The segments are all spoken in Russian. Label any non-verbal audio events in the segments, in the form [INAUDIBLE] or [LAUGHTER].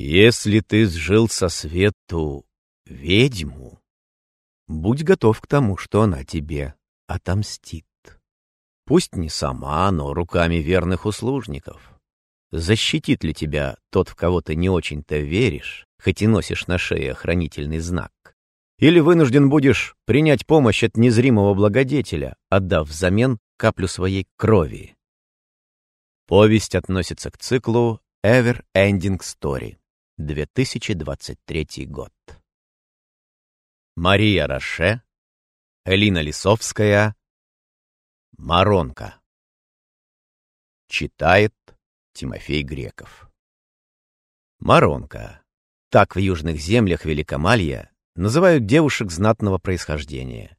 Если ты сжил со свету ведьму, будь готов к тому, что она тебе отомстит. Пусть не сама, но руками верных услужников. Защитит ли тебя тот, в кого ты не очень-то веришь, хоть и носишь на шее охранительный знак? Или вынужден будешь принять помощь от незримого благодетеля, отдав взамен каплю своей крови? Повесть относится к циклу Ever Ending Story, 2023 год. Мария Роше, Элина Лисовская, Маронка. Читает Тимофей Греков. Маронка. Так в южных землях Великомалья называют девушек знатного происхождения.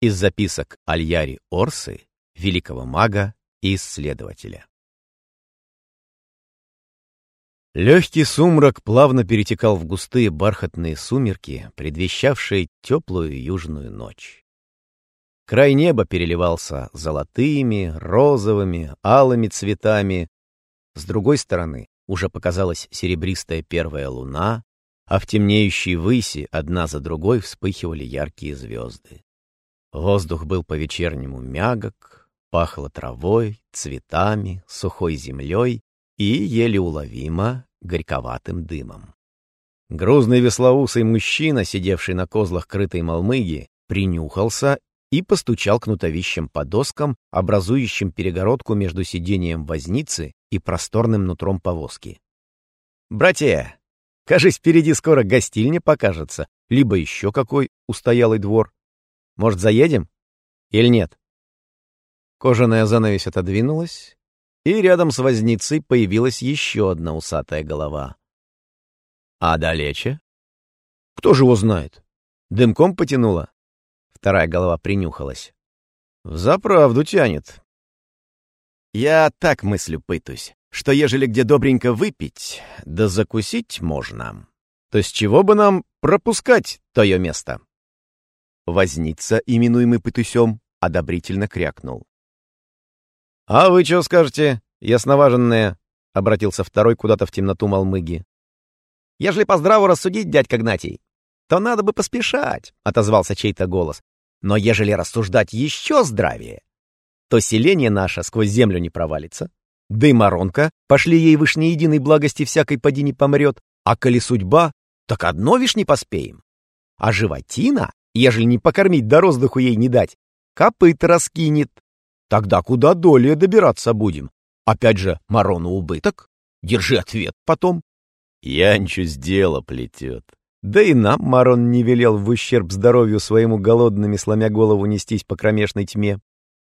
Из записок Альяри Орсы, великого мага и исследователя. Легкий сумрак плавно перетекал в густые бархатные сумерки, предвещавшие теплую южную ночь. Край неба переливался золотыми, розовыми, алыми цветами. С другой стороны уже показалась серебристая первая луна, а в темнеющей выси одна за другой вспыхивали яркие звезды. Воздух был по-вечернему мягок, пахло травой, цветами, сухой землей и еле уловимо горьковатым дымом. Грузный веслоусый мужчина, сидевший на козлах крытой молмыги, принюхался и постучал кнутовищем по доскам, образующим перегородку между сидением возницы и просторным нутром повозки. «Братья, кажись, впереди скоро гостильня покажется, либо еще какой устоялый двор. Может, заедем? Или нет?» Кожаная занавесь отодвинулась, и рядом с возницей появилась еще одна усатая голова. А далече? Кто же его знает? Дымком потянуло? Вторая голова принюхалась. Взаправду тянет. Я так мыслю пытусь, что ежели где добренько выпить, да закусить можно, то с чего бы нам пропускать тое место? Возница, именуемый пытусем, одобрительно крякнул. «А вы что скажете, ясноваженные?» — обратился второй куда-то в темноту Малмыги. «Ежели по здраву рассудить, дядька Гнатий, то надо бы поспешать», — отозвался чей-то голос. «Но ежели рассуждать еще здравее, то селение наше сквозь землю не провалится, да и Маронка, пошли ей вышней единой благости всякой поди не помрет, а коли судьба, так одно вишь не поспеем. А животина, ежели не покормить да роздыху ей не дать, копыт раскинет, Тогда куда долее добираться будем? Опять же, Марону убыток? Держи ответ потом. Янчусь дело плетет. Да и нам Марон не велел в ущерб здоровью своему голодными, сломя голову, нестись по кромешной тьме.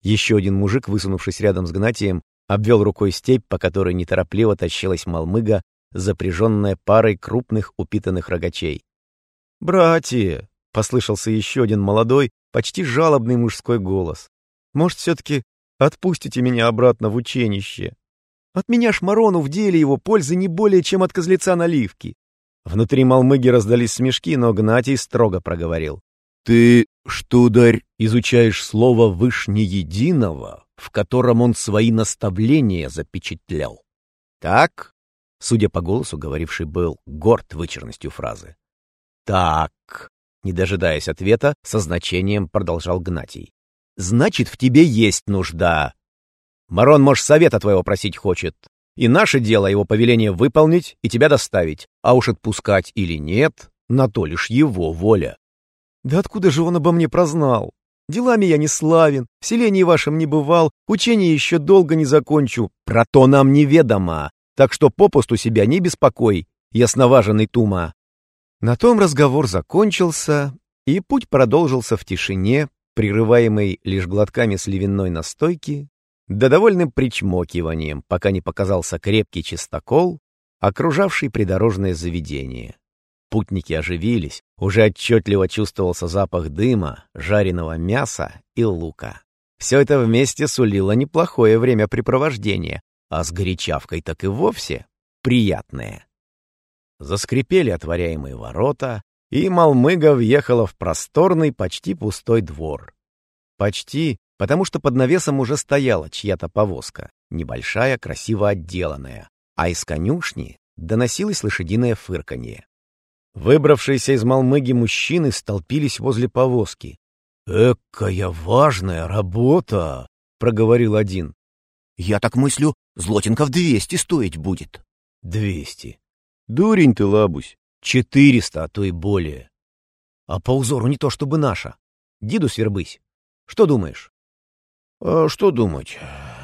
Еще один мужик, высунувшись рядом с Гнатием, обвел рукой степь, по которой неторопливо тащилась малмыга, запряженная парой крупных упитанных рогачей. «Братья!» — послышался еще один молодой, почти жалобный мужской голос. Может, все-таки отпустите меня обратно в ученище? От меня шмарону в деле его пользы не более, чем от козлеца наливки. Внутри Малмыги раздались смешки, но Гнатий строго проговорил. «Ты, штударь, изучаешь слово «вышнеединого», в котором он свои наставления запечатлял. Так?» Судя по голосу, говоривший был горд вычурностью фразы. «Так», не дожидаясь ответа, со значением продолжал Гнатий значит, в тебе есть нужда. Марон, может, совета твоего просить хочет. И наше дело его повеление выполнить и тебя доставить. А уж отпускать или нет, на то лишь его воля. Да откуда же он обо мне прознал? Делами я не славен, в селении вашем не бывал, учение еще долго не закончу. Про то нам неведомо, так что попусту себя не беспокой, ясноваженный Тума. На том разговор закончился, и путь продолжился в тишине, прерываемый лишь глотками сливенной настойки, да довольным причмокиванием, пока не показался крепкий чистокол, окружавший придорожное заведение. Путники оживились, уже отчетливо чувствовался запах дыма, жареного мяса и лука. Все это вместе сулило неплохое времяпрепровождение, а с горячавкой так и вовсе приятное. Заскрипели отворяемые ворота, и Малмыга въехала в просторный, почти пустой двор. Почти, потому что под навесом уже стояла чья-то повозка, небольшая, красиво отделанная, а из конюшни доносилось лошадиное фырканье. Выбравшиеся из Малмыги мужчины столпились возле повозки. «Экая важная работа!» — проговорил один. «Я так мыслю, злотинков двести стоить будет». «Двести. Дурень ты, лабусь. Четыреста, а то и более. А по узору не то чтобы наша. Диду свербысь. Что думаешь?» «А что думать?»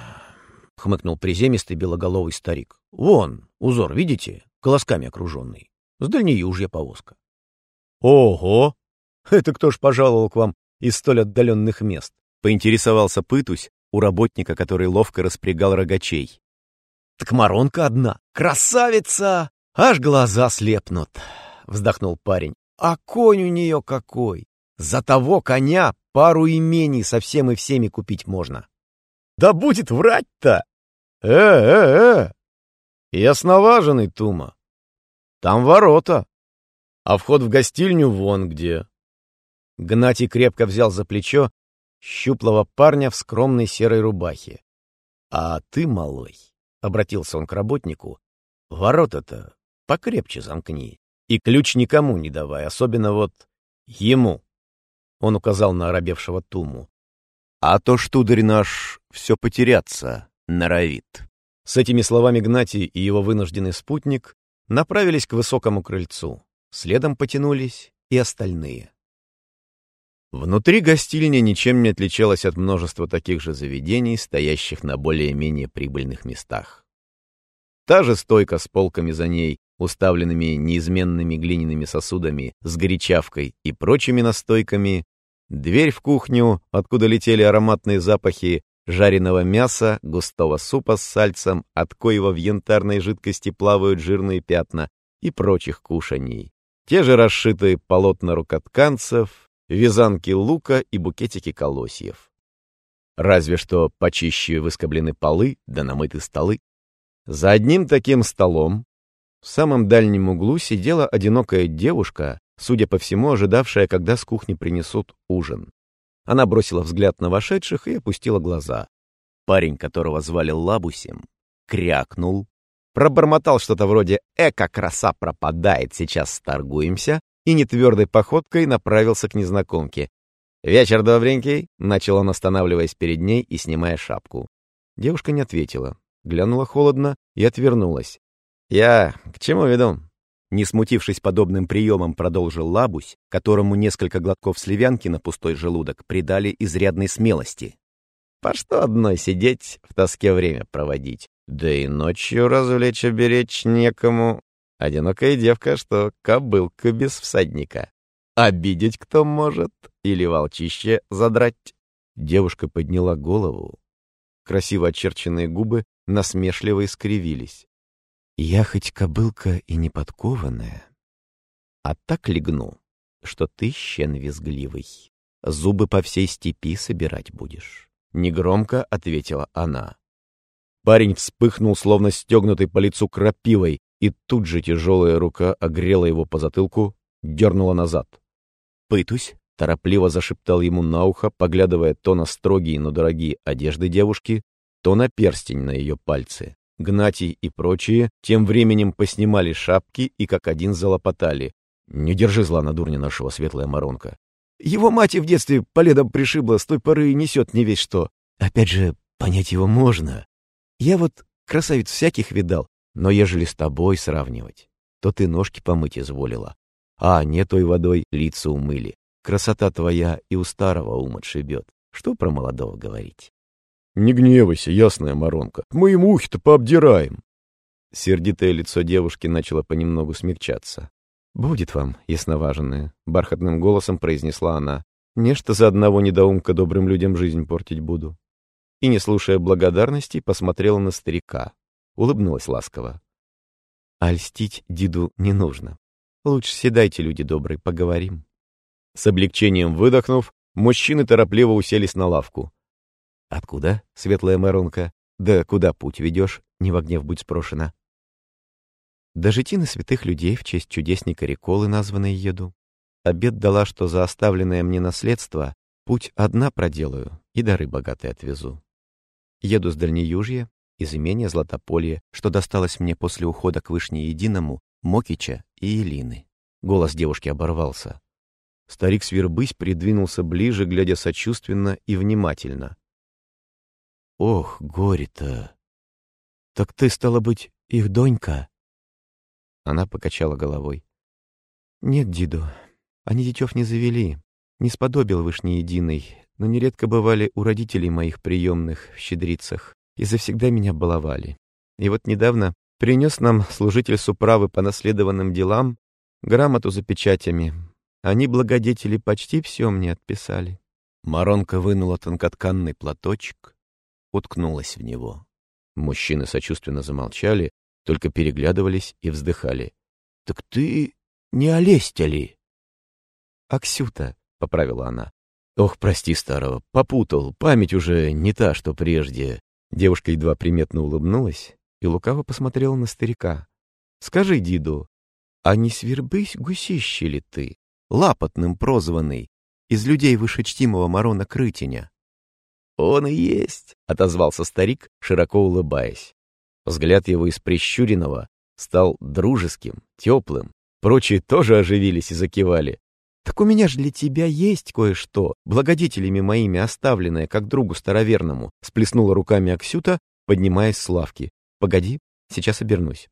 [SIGHS] — хмыкнул приземистый белоголовый старик. «Вон, узор, видите? Колосками окруженный. С дальнеюжья повозка». «Ого! [LAUGHS] Это кто ж пожаловал к вам из столь отдаленных мест?» — поинтересовался Пытусь у работника, который ловко распрягал рогачей. «Так Маронка одна! Красавица! Аж глаза слепнут!» — вздохнул парень. «А конь у нее какой! За того коня пару имений со всем и всеми купить можно!» «Да будет врать-то!» «Э-э-э! Ясноваженный, Тума! Там ворота, а вход в гостильню вон где!» Гнатий крепко взял за плечо щуплого парня в скромной серой рубахе. «А ты, малой!» — обратился он к работнику. «Ворота-то покрепче замкни и ключ никому не давай, особенно вот ему!» Он указал на оробевшего Туму. «А то штударь наш все потеряться норовит». С этими словами Гнатий и его вынужденный спутник направились к высокому крыльцу. Следом потянулись и остальные. Внутри гостининя ничем не отличалась от множества таких же заведений, стоящих на более-менее прибыльных местах. Та же стойка с полками за ней, уставленными неизменными глиняными сосудами с горячавкой и прочими настойками, дверь в кухню, откуда летели ароматные запахи жареного мяса, густого супа с сальцем, от коего в янтарной жидкости плавают жирные пятна и прочих кушаний. Те же расшитые полотна рукотканцев, вязанки лука и букетики колосьев. Разве что почище выскоблены полы да намыты столы. За одним таким столом в самом дальнем углу сидела одинокая девушка, судя по всему, ожидавшая, когда с кухни принесут ужин. Она бросила взгляд на вошедших и опустила глаза. Парень, которого звали Лабусем, крякнул, пробормотал что-то вроде «Эка, краса пропадает, сейчас сторгуемся», и нетвердой походкой направился к незнакомке. «Вечер добренький», — начал он, останавливаясь перед ней и снимая шапку. Девушка не ответила, глянула холодно и отвернулась. «Я к чему веду?» Не смутившись подобным приемом, продолжил Лабусь, которому несколько глотков сливянки на пустой желудок придали изрядной смелости. «По что одной сидеть, в тоске время проводить? Да и ночью развлечь оберечь некому. Одинокая девка, что кобылка без всадника. Обидеть кто может или волчище задрать. Девушка подняла голову. Красиво очерченные губы насмешливо искривились. Я хоть кобылка и не подкованная, а так легну, что ты щен визгливый. Зубы по всей степи собирать будешь. Негромко ответила она. Парень вспыхнул, словно стегнутый по лицу крапивой, и тут же тяжелая рука огрела его по затылку, дернула назад. «Пытусь!» — торопливо зашептал ему на ухо, поглядывая то на строгие, но дорогие одежды девушки, то на перстень на ее пальцы. Гнатий и прочие тем временем поснимали шапки и как один залопотали. «Не держи зла на дурня нашего светлая моронка. Его мать и в детстве по ледам пришибла, с той поры и несет не весь что. Опять же, понять его можно. Я вот красавиц всяких видал, но ежели с тобой сравнивать, то ты ножки помыть изволила. А не той водой лица умыли. Красота твоя и у старого ума отшибет. Что про молодого говорить? Не гневайся, ясная моронка. Мы ему ухи-то пообдираем. Сердитое лицо девушки начало понемногу смягчаться. «Будет вам, ясноваженная», — бархатным голосом произнесла она. «Нечто за одного недоумка добрым людям жизнь портить буду». И, не слушая благодарности, посмотрела на старика улыбнулась ласково. «А льстить Диду не нужно. Лучше седайте, люди добрые, поговорим». С облегчением выдохнув, мужчины торопливо уселись на лавку. «Откуда, светлая Маронка? Да куда путь ведешь? Не в гнев будь спрошена». До житины святых людей в честь чудесника Реколы названной еду. Обед дала, что за оставленное мне наследство путь одна проделаю и дары богатые отвезу. Еду с Дальнеюжья, из имения Златополье, что досталось мне после ухода к Вышнеединому, Мокича и Элины. Голос девушки оборвался. Старик Свербысь придвинулся ближе, глядя сочувственно и внимательно. «Ох, горе-то! Так ты, стала быть, их донька?» Она покачала головой. «Нет, Диду, они детев не завели, не сподобил Вышнеединый, но нередко бывали у родителей моих приемных в щедрицах и завсегда меня баловали. И вот недавно принес нам служитель суправы по наследованным делам грамоту за печатями. Они, благодетели, почти все мне отписали. Маронка вынула тонкотканный платочек, уткнулась в него. Мужчины сочувственно замолчали, только переглядывались и вздыхали. — Так ты не Олестя ли? — Аксюта, — поправила она. — Ох, прости старого, попутал, память уже не та, что прежде. Девушка едва приметно улыбнулась и лукаво посмотрела на старика. — Скажи, Диду, а не свербысь гусище ли ты, лапотным прозванный, из людей вышечтимого Марона Крытиня? — Он и есть, — отозвался старик, широко улыбаясь. Взгляд его из прищуренного стал дружеским, теплым. Прочие тоже оживились и закивали. «Так у меня же для тебя есть кое-что, благодетелями моими оставленное, как другу староверному», сплеснула руками Аксюта, поднимаясь с лавки. «Погоди, сейчас обернусь».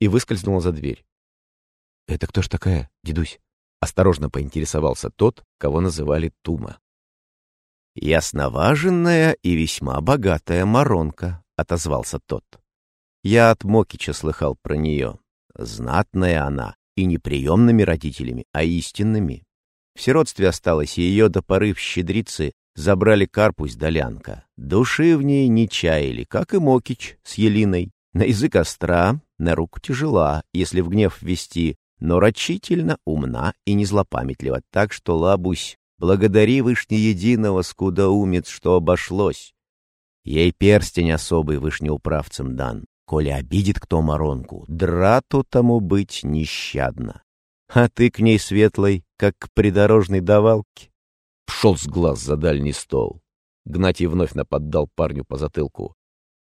И выскользнула за дверь. «Это кто ж такая, дедусь?» Осторожно поинтересовался тот, кого называли Тума. «Ясноваженная и весьма богатая Маронка», — отозвался тот. «Я от Мокича слыхал про нее. Знатная она, и не приемными родителями, а истинными. В сиротстве осталось, и ее до поры в щедрицы забрали карпусь долянка. Души в ней не чаяли, как и Мокич с Елиной. На язык остра, на руку тяжела, если в гнев ввести, но рачительно умна и не злопамятлива, так что, лабусь, благодари Вышнеединого, скудоумец, что обошлось. Ей перстень особый вышнеуправцем дан. Коли обидит кто Маронку, драту тому быть нещадно. А ты к ней светлой, как к придорожной давалке. Пшел с глаз за дальний стол. Гнатий вновь наподдал парню по затылку.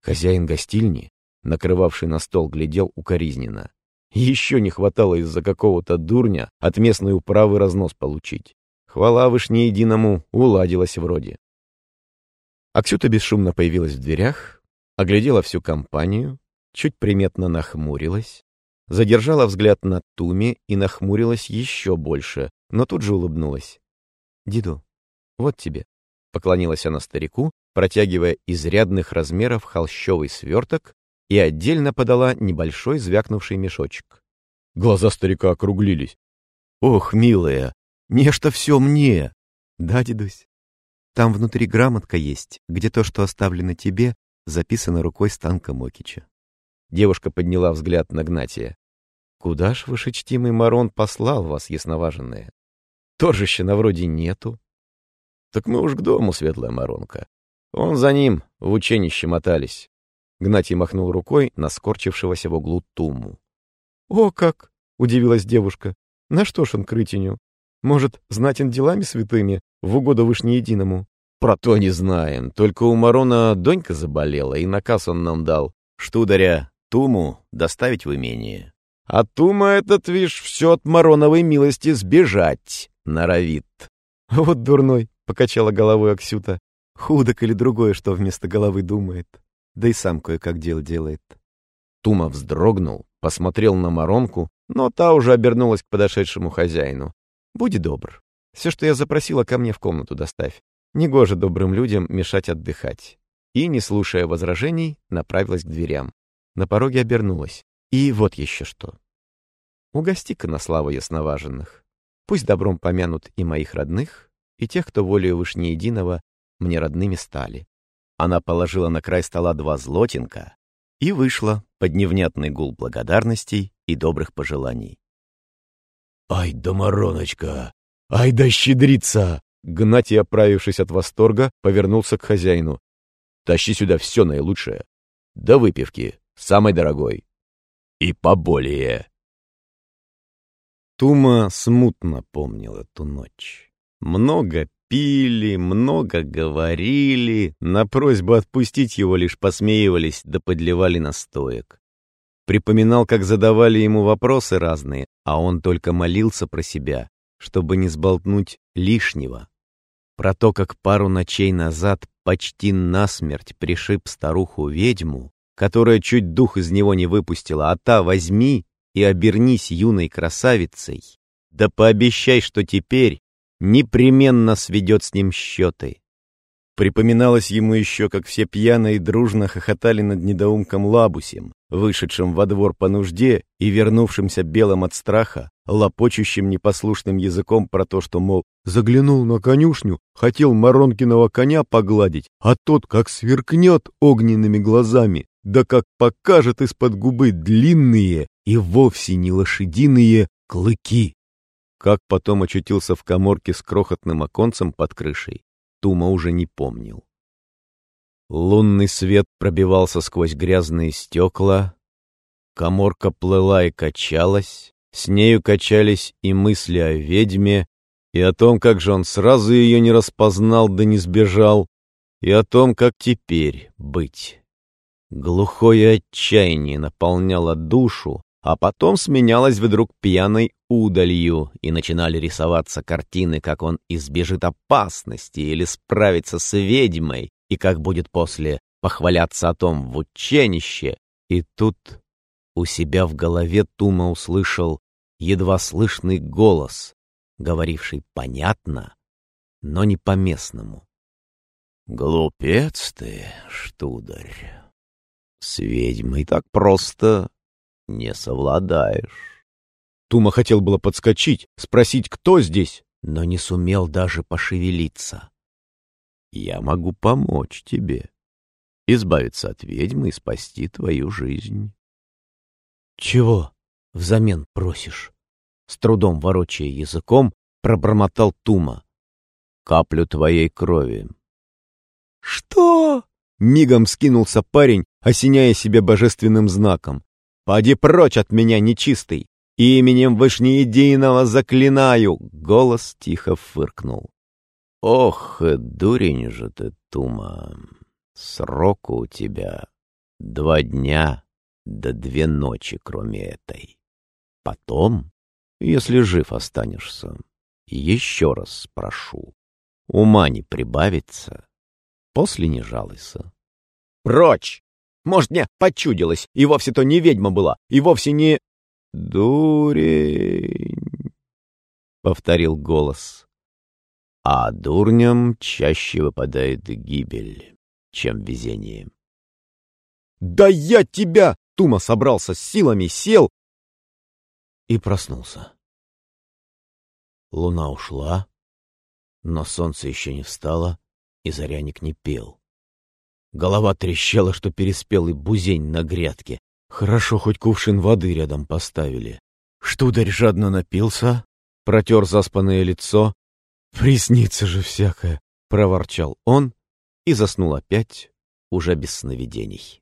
Хозяин гостильни, накрывавший на стол, глядел укоризненно. Еще не хватало из-за какого-то дурня от местной управы разнос получить. Хвала вышне единому уладилась вроде. Аксюта бесшумно появилась в дверях, оглядела всю компанию, чуть приметно нахмурилась, задержала взгляд на Туме и нахмурилась еще больше, но тут же улыбнулась. «Диду, вот тебе», — поклонилась она старику, протягивая изрядных размеров холщовый сверток и отдельно подала небольшой звякнувший мешочек. Глаза старика округлились. «Ох, милая, нечто все мне!» «Да, дедусь, там внутри грамотка есть, где то, что оставлено тебе, записано рукой Станка Мокича. Девушка подняла взгляд на Гнатия. «Куда ж вышечтимый Марон послал вас, ясноваженные? Торжища вроде нету». «Так мы уж к дому, светлая Маронка. Он за ним, в ученище мотались». Гнатий махнул рукой на скорчившегося в углу Туму. «О, как!» — удивилась девушка. «На что ж он крытеню? Может, знатен делами святыми, в угоду вышнеединому?» «Про то не знаем. Только у Марона донька заболела, и наказ он нам дал. Штударя Туму доставить в имение. А Тума этот, вишь, все от Мароновой милости сбежать норовит. Вот дурной, — покачала головой Аксюта. Худок или другое, что вместо головы думает. Да и сам кое-как дело делает. Тума вздрогнул, посмотрел на Маронку, но та уже обернулась к подошедшему хозяину. «Будь добр. Все, что я запросила, ко мне в комнату доставь. Негоже добрым людям мешать отдыхать». И, не слушая возражений, направилась к дверям. На пороге обернулась. И вот еще что. Угости-ка на славу ясноваженных. Пусть добром помянут и моих родных, и тех, кто волею Вышнеединого мне родными стали. Она положила на край стола два злотинка и вышла под невнятный гул благодарностей и добрых пожеланий. «Ай да Мароночка! Ай да щедрица!» Гнатий, оправившись от восторга, повернулся к хозяину. «Тащи сюда все наилучшее. До выпивки самый дорогой. И поболее. Тума смутно помнил эту ночь. Много пили, много говорили, на просьбу отпустить его лишь посмеивались да подливали настоек. Припоминал, как задавали ему вопросы разные, а он только молился про себя, чтобы не сболтнуть лишнего. Про то, как пару ночей назад почти насмерть пришиб старуху-ведьму, которая чуть дух из него не выпустила, а та возьми и обернись юной красавицей, да пообещай, что теперь непременно сведет с ним счеты. Припоминалось ему еще, как все пьяно и дружно хохотали над недоумком Лабусем, вышедшим во двор по нужде и вернувшимся белым от страха, лопочущим непослушным языком про то, что, мол, заглянул на конюшню, хотел Маронкиного коня погладить, а тот как сверкнет огненными глазами, да как покажет из-под губы длинные и вовсе не лошадиные клыки. Как потом очутился в коморке с крохотным оконцем под крышей, Тума уже не помнил. Лунный свет пробивался сквозь грязные стекла, коморка плыла и качалась, с нею качались и мысли о ведьме, и о том, как же он сразу ее не распознал да не сбежал, и о том, как теперь быть. Глухое отчаяние наполняло душу, а потом сменялась вдруг пьяной удалью, и начинали рисоваться картины, как он избежит опасности или справится с ведьмой, и как будет после похваляться о том в ученище. И тут у себя в голове Тума услышал едва слышный голос, говоривший понятно, но не по-местному. «Глупец ты, штударь! С ведьмой так просто не совладаешь. Тума хотел было подскочить, спросить, кто здесь, но не сумел даже пошевелиться. Я могу помочь тебе, избавиться от ведьмы и спасти твою жизнь. Чего взамен просишь? С трудом ворочая языком, пробормотал Тума. Каплю твоей крови. Что? Мигом скинулся парень, осеняя себя божественным знаком. «Поди прочь от меня, нечистый! Именем Вышнеединого заклинаю!» Голос тихо фыркнул. «Ох, дурень же ты, Тума! Сроку у тебя два дня да две ночи, кроме этой. Потом, если жив останешься, еще раз спрошу. Ума не прибавится, после не жалуйся. Прочь! Может, мне почудилось, и вовсе то не ведьма была, и вовсе не... «Дурень», — повторил голос. «А дурням чаще выпадает гибель, чем везение». «Да я тебя!» — Тума собрался с силами, сел и проснулся. Луна ушла, но солнце еще не встало, и заряник не пел. Голова трещала, что переспелый бузень на грядке. Хорошо, хоть кувшин воды рядом поставили. Штударь жадно напился, протер заспанное лицо. «Приснится же всякое!» — проворчал он и заснул опять, уже без сновидений.